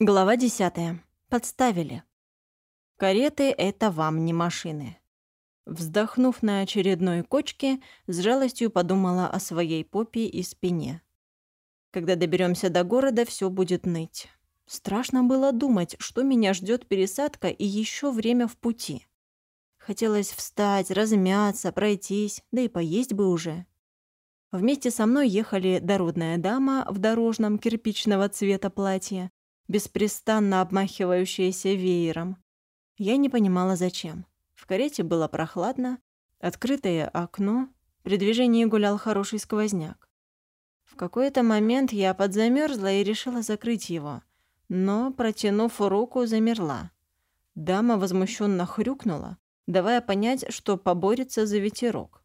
Глава 10. Подставили. Кареты — это вам не машины. Вздохнув на очередной кочке, с жалостью подумала о своей попе и спине. Когда доберемся до города, все будет ныть. Страшно было думать, что меня ждет пересадка и еще время в пути. Хотелось встать, размяться, пройтись, да и поесть бы уже. Вместе со мной ехали дородная дама в дорожном кирпичного цвета платье беспрестанно обмахивающаяся веером. Я не понимала, зачем. В карете было прохладно, открытое окно, при движении гулял хороший сквозняк. В какой-то момент я подзамерзла и решила закрыть его, но, протянув руку, замерла. Дама возмущенно хрюкнула, давая понять, что поборется за ветерок.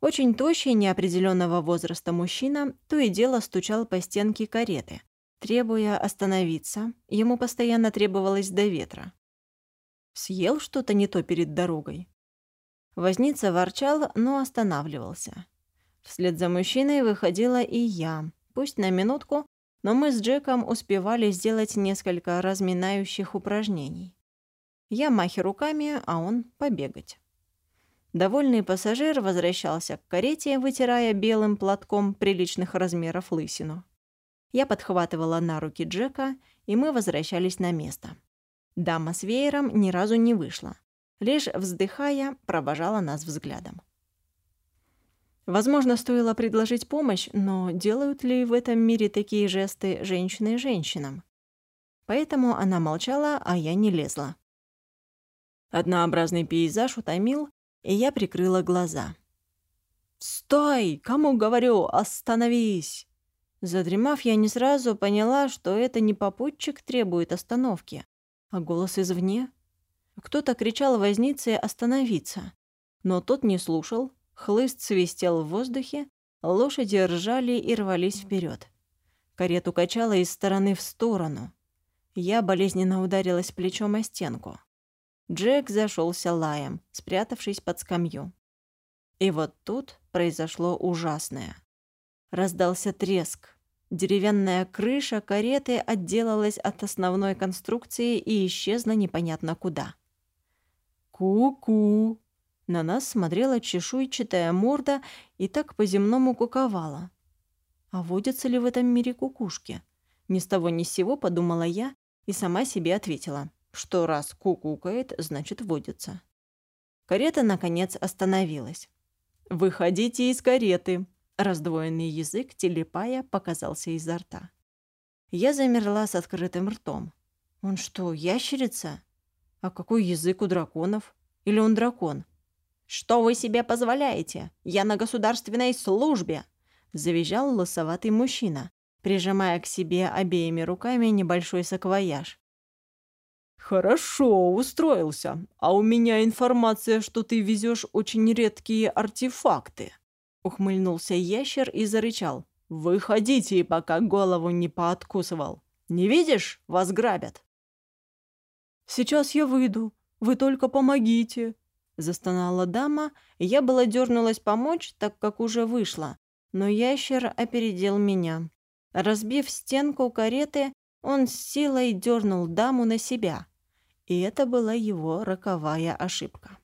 Очень тощий, неопределенного возраста мужчина то и дело стучал по стенке кареты, требуя остановиться. Ему постоянно требовалось до ветра. Съел что-то не то перед дорогой. Возница ворчал, но останавливался. Вслед за мужчиной выходила и я, пусть на минутку, но мы с Джеком успевали сделать несколько разминающих упражнений. Я махи руками, а он побегать. Довольный пассажир возвращался к карете, вытирая белым платком приличных размеров лысину. Я подхватывала на руки Джека, и мы возвращались на место. Дама с веером ни разу не вышла. Лишь вздыхая, провожала нас взглядом. Возможно, стоило предложить помощь, но делают ли в этом мире такие жесты женщины женщинам? Поэтому она молчала, а я не лезла. Однообразный пейзаж утомил, и я прикрыла глаза. «Стой! Кому говорю, остановись!» Задремав, я не сразу поняла, что это не попутчик требует остановки, а голос извне. Кто-то кричал вознице остановиться, но тот не слушал, хлыст свистел в воздухе, лошади ржали и рвались вперед. Карету качало из стороны в сторону. Я болезненно ударилась плечом о стенку. Джек зашелся лаем, спрятавшись под скамью. И вот тут произошло ужасное. Раздался треск, Деревянная крыша кареты отделалась от основной конструкции и исчезла непонятно куда. «Ку-ку!» На нас смотрела чешуйчатая морда и так по-земному куковала. А водятся ли в этом мире кукушки? Ни с того ни с сего подумала я и сама себе ответила, что раз кукукает, значит водится. Карета, наконец, остановилась. «Выходите из кареты!» Раздвоенный язык, телепая, показался изо рта. Я замерла с открытым ртом. Он что, ящерица? А какой язык у драконов? Или он дракон? «Что вы себе позволяете? Я на государственной службе!» Завизжал лосоватый мужчина, прижимая к себе обеими руками небольшой саквояж. «Хорошо, устроился. А у меня информация, что ты везешь очень редкие артефакты», Ухмыльнулся ящер и зарычал. «Выходите, пока голову не пооткусывал. Не видишь? Вас грабят!» «Сейчас я выйду. Вы только помогите!» Застонала дама, я была дернулась помочь, так как уже вышла. Но ящер опередил меня. Разбив стенку кареты, он с силой дернул даму на себя. И это была его роковая ошибка.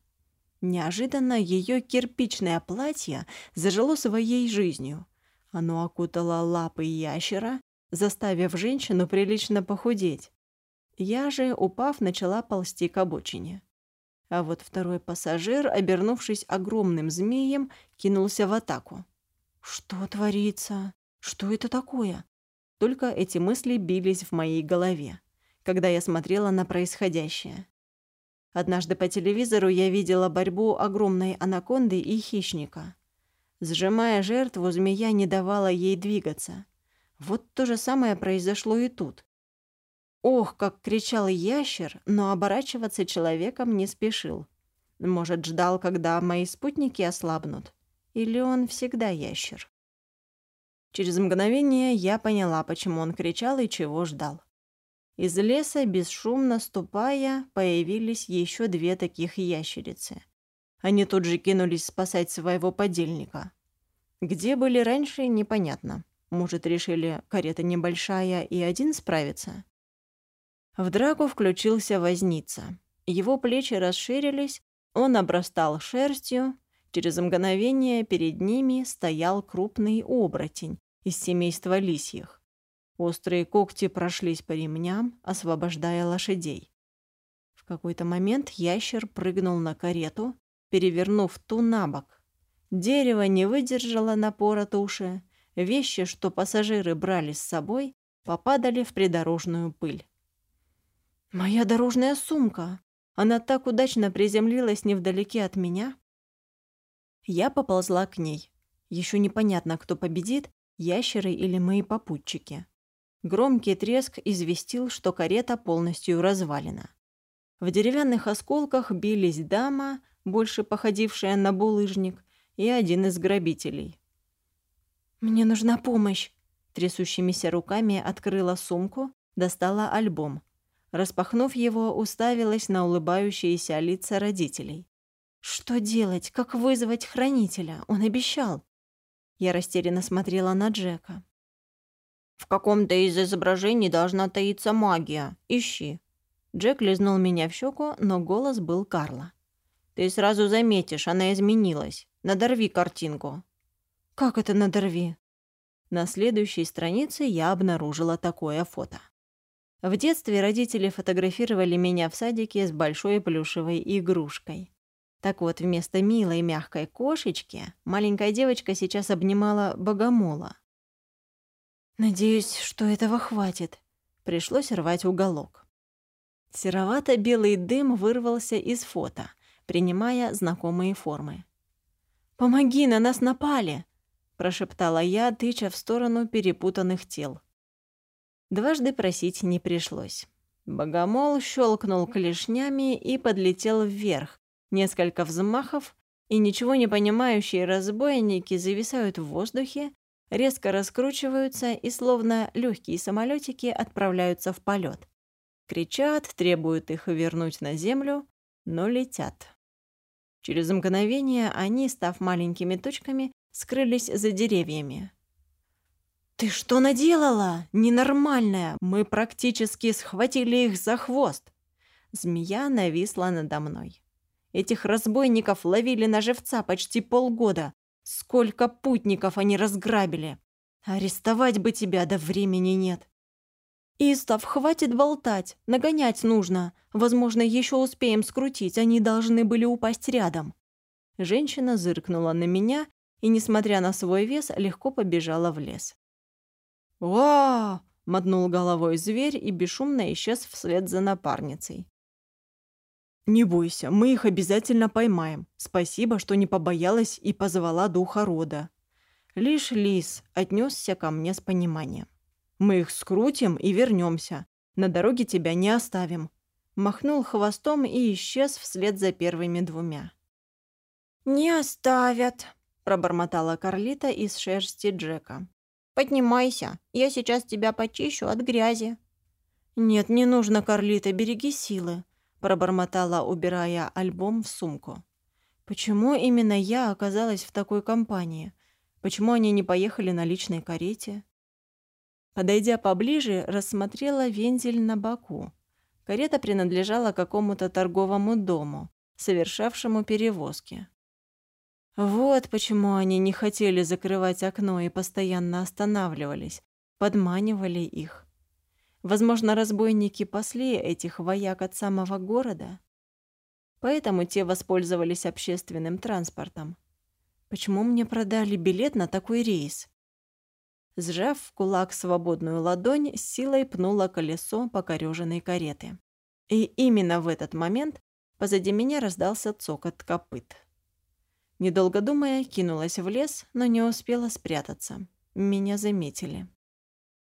Неожиданно ее кирпичное платье зажило своей жизнью. Оно окутало лапы ящера, заставив женщину прилично похудеть. Я же, упав, начала ползти к обочине. А вот второй пассажир, обернувшись огромным змеем, кинулся в атаку. «Что творится? Что это такое?» Только эти мысли бились в моей голове, когда я смотрела на происходящее. Однажды по телевизору я видела борьбу огромной анаконды и хищника. Сжимая жертву, змея не давала ей двигаться. Вот то же самое произошло и тут. Ох, как кричал ящер, но оборачиваться человеком не спешил. Может, ждал, когда мои спутники ослабнут? Или он всегда ящер? Через мгновение я поняла, почему он кричал и чего ждал. Из леса, бесшумно ступая, появились еще две таких ящерицы. Они тут же кинулись спасать своего подельника. Где были раньше, непонятно. Может, решили, карета небольшая и один справится? В драку включился возница. Его плечи расширились, он обрастал шерстью. Через мгновение перед ними стоял крупный оборотень из семейства лисьих. Острые когти прошлись по ремням, освобождая лошадей. В какой-то момент ящер прыгнул на карету, перевернув ту на бок. Дерево не выдержало напора туши. Вещи, что пассажиры брали с собой, попадали в придорожную пыль. «Моя дорожная сумка! Она так удачно приземлилась невдалеке от меня!» Я поползла к ней. Еще непонятно, кто победит, ящеры или мои попутчики. Громкий треск известил, что карета полностью развалена. В деревянных осколках бились дама, больше походившая на булыжник, и один из грабителей. «Мне нужна помощь!» Трясущимися руками открыла сумку, достала альбом. Распахнув его, уставилась на улыбающиеся лица родителей. «Что делать? Как вызвать хранителя? Он обещал!» Я растерянно смотрела на Джека. В каком-то из изображений должна таиться магия. Ищи». Джек лизнул меня в щеку, но голос был Карла. «Ты сразу заметишь, она изменилась. Надорви картинку». «Как это надорви?» На следующей странице я обнаружила такое фото. В детстве родители фотографировали меня в садике с большой плюшевой игрушкой. Так вот, вместо милой мягкой кошечки маленькая девочка сейчас обнимала богомола. Надеюсь, что этого хватит. Пришлось рвать уголок. Серовато-белый дым вырвался из фото, принимая знакомые формы. «Помоги, на нас напали!» – прошептала я, тыча в сторону перепутанных тел. Дважды просить не пришлось. Богомол щелкнул клешнями и подлетел вверх. Несколько взмахов, и ничего не понимающие разбойники зависают в воздухе, резко раскручиваются и словно легкие самолетики отправляются в полет. Кричат, требуют их вернуть на землю, но летят. Через мгновение они, став маленькими точками, скрылись за деревьями. «Ты что наделала? Ненормальная! Мы практически схватили их за хвост!» Змея нависла надо мной. Этих разбойников ловили на живца почти полгода, Сколько путников они разграбили. Арестовать бы тебя, да времени нет. Истов, хватит болтать, нагонять нужно. Возможно, еще успеем скрутить, они должны были упасть рядом. Женщина зыркнула на меня и, несмотря на свой вес, легко побежала в лес. «Ва!» — мотнул головой зверь и бесшумно исчез вслед за напарницей. «Не бойся, мы их обязательно поймаем. Спасибо, что не побоялась и позвала духа рода». Лишь лис отнесся ко мне с пониманием. «Мы их скрутим и вернемся. На дороге тебя не оставим». Махнул хвостом и исчез вслед за первыми двумя. «Не оставят», – пробормотала Карлита из шерсти Джека. «Поднимайся, я сейчас тебя почищу от грязи». «Нет, не нужно, Карлита, береги силы пробормотала, убирая альбом в сумку. Почему именно я оказалась в такой компании? Почему они не поехали на личной карете? Подойдя поближе, рассмотрела вензель на боку. Карета принадлежала какому-то торговому дому, совершавшему перевозки. Вот почему они не хотели закрывать окно и постоянно останавливались, подманивали их. Возможно, разбойники пасли этих вояк от самого города. Поэтому те воспользовались общественным транспортом. Почему мне продали билет на такой рейс? Сжав в кулак свободную ладонь, силой пнула колесо покорёженной кареты. И именно в этот момент позади меня раздался цокот копыт. Недолго думая, кинулась в лес, но не успела спрятаться. Меня заметили.